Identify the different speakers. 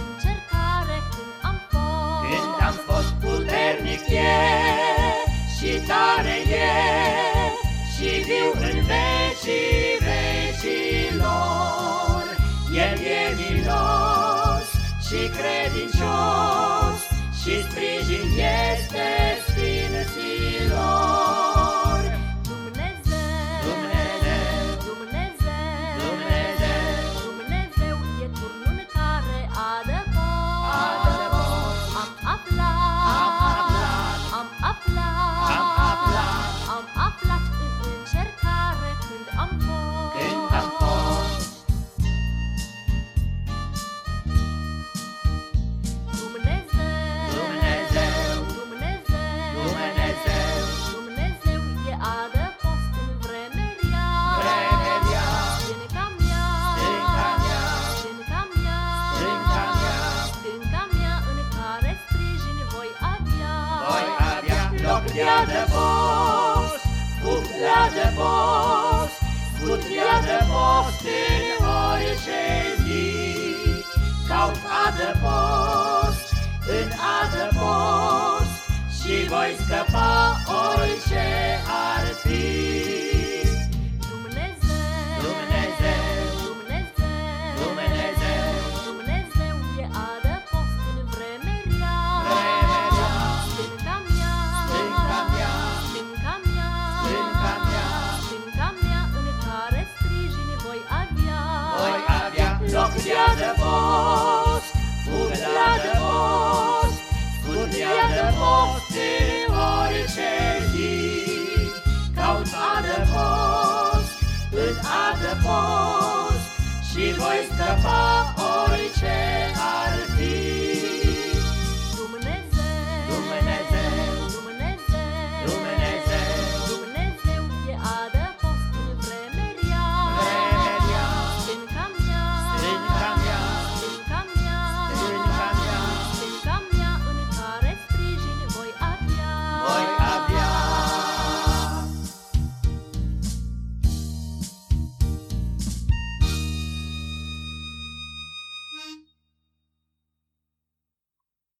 Speaker 1: încercare când am fost.
Speaker 2: Când am fost
Speaker 1: puternic e și
Speaker 2: tare
Speaker 1: e Și
Speaker 2: viu în
Speaker 1: vecii vecilor.
Speaker 2: El e
Speaker 1: milos și credincios și sprijin
Speaker 2: scutia de post, scutia de post, scutia de post în orice zi. Caut adăpost, în adăpost și voi scăpa orice is the.